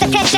the picture.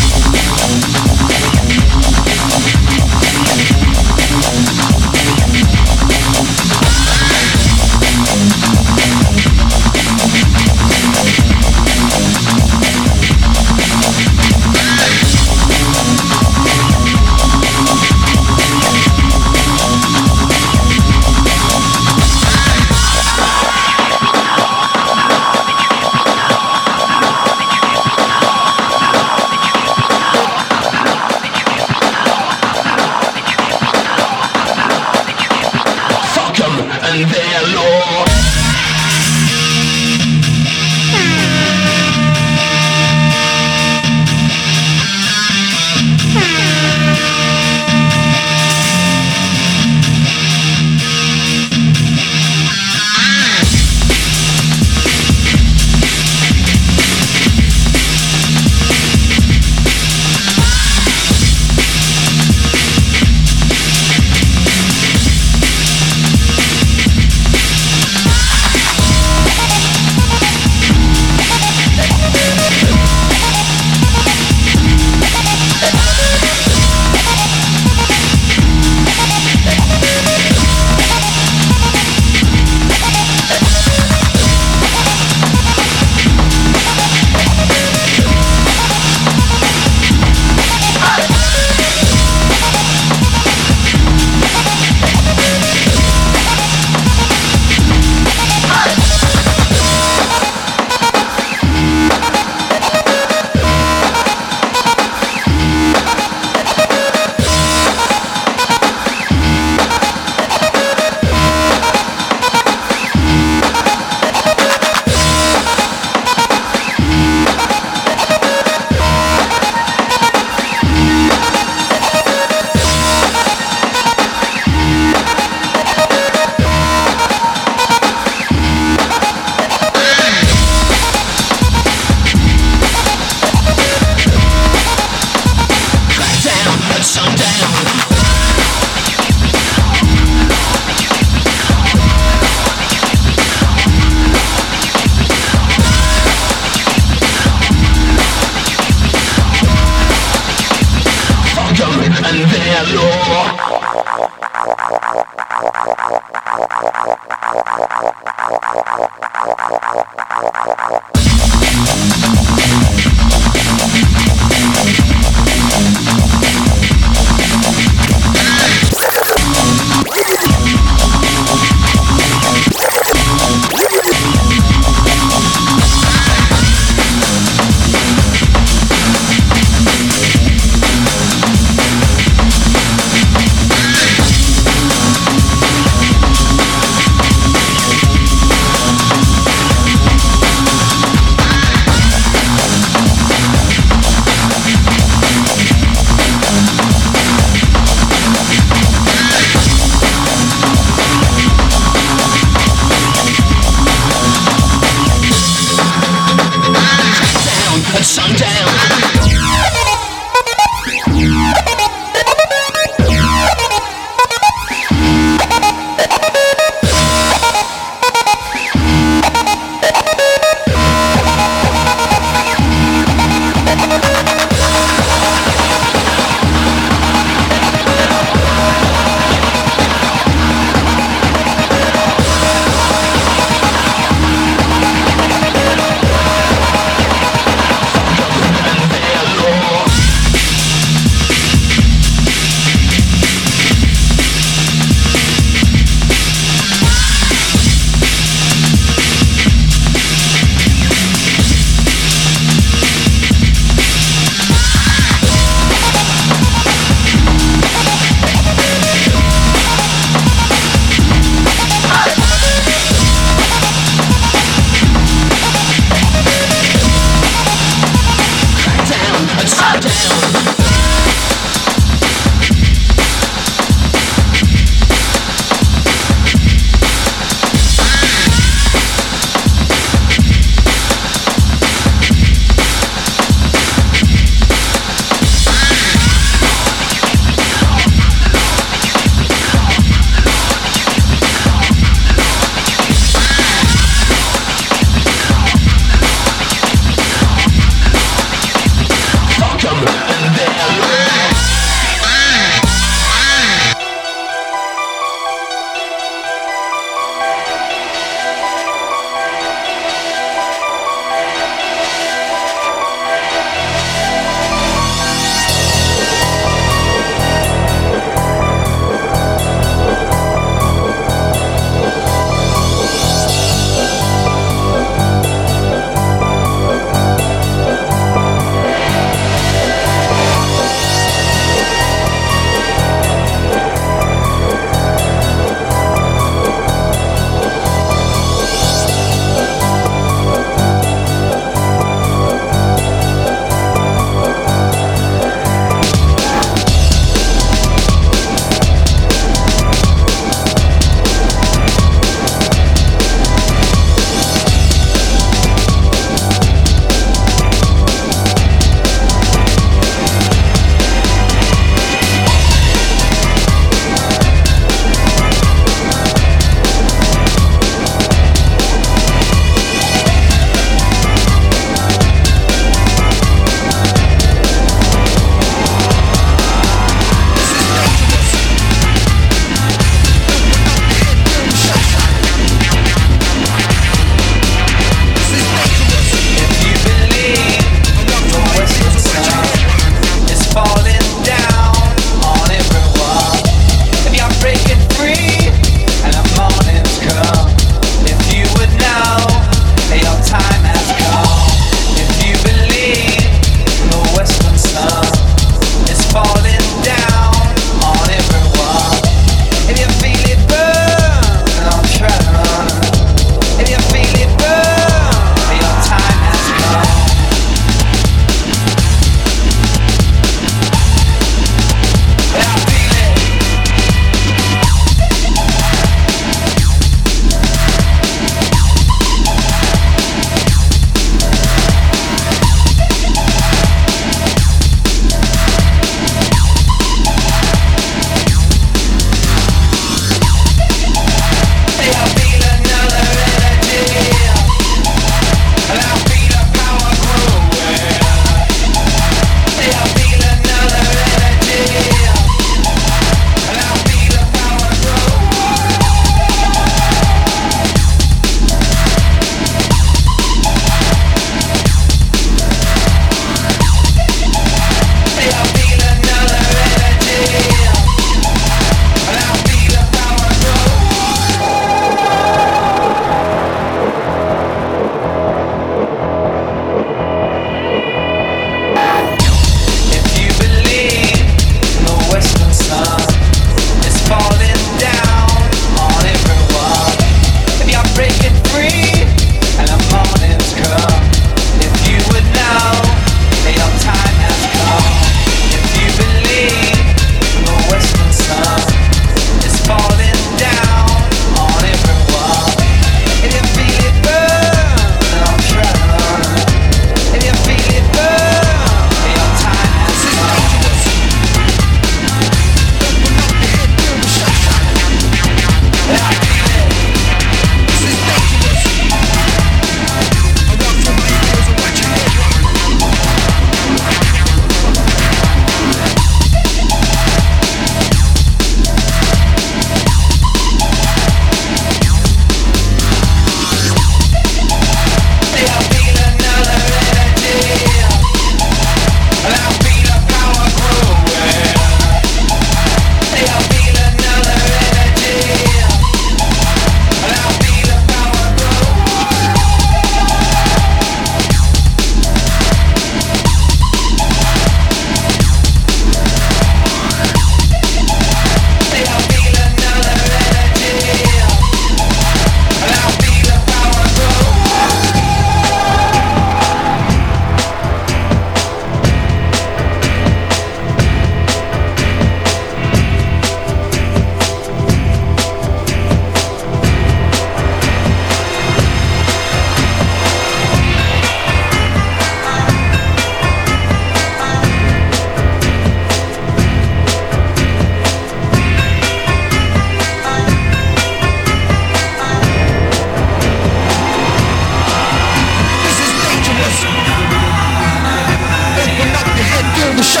the show.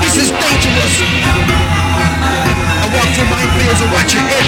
This is dangerous. I walk through my fears and watch your head.